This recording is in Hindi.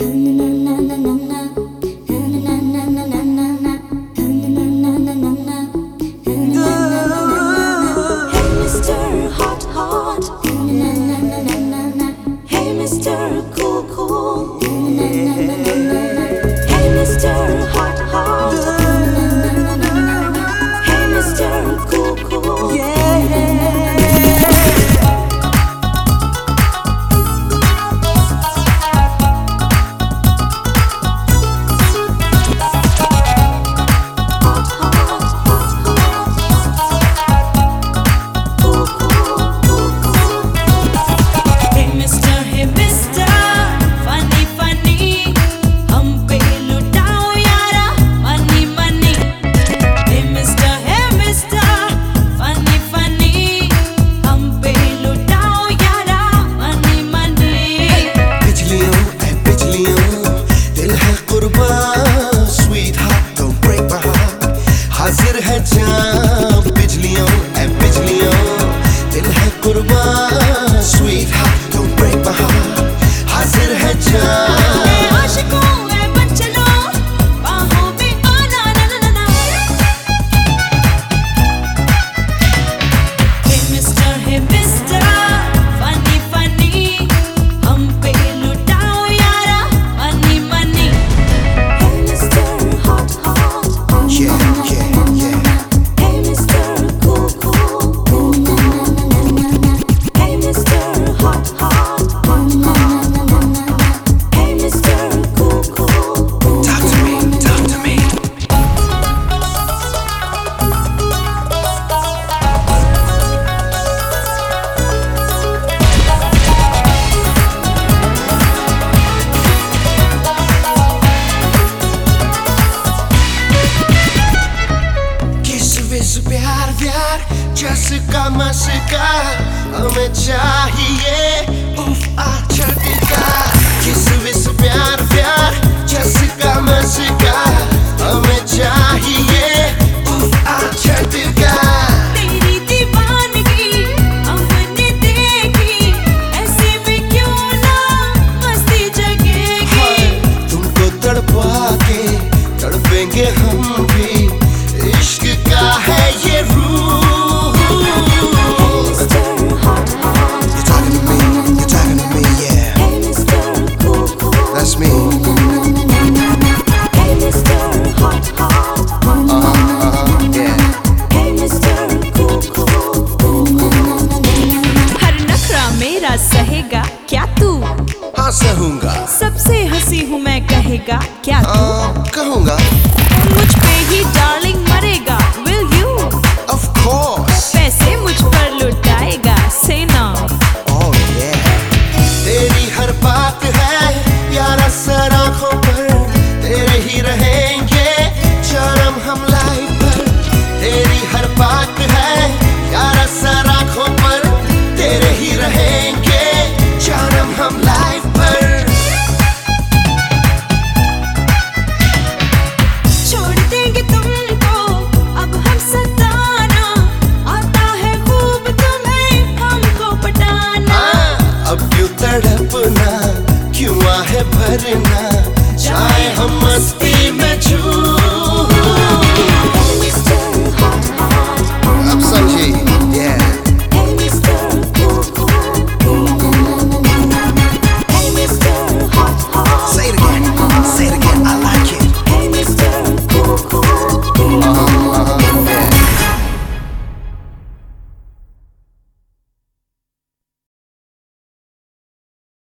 And then प्यार व्यार जिसका मस्का हमें चाहिए। उफ आ छटका किस वे कहेगा क्या तू? हाँ, हंसूँगा सबसे हँसी हूँ मैं कहेगा क्या तू? हाँ, कहूँगा। भरना।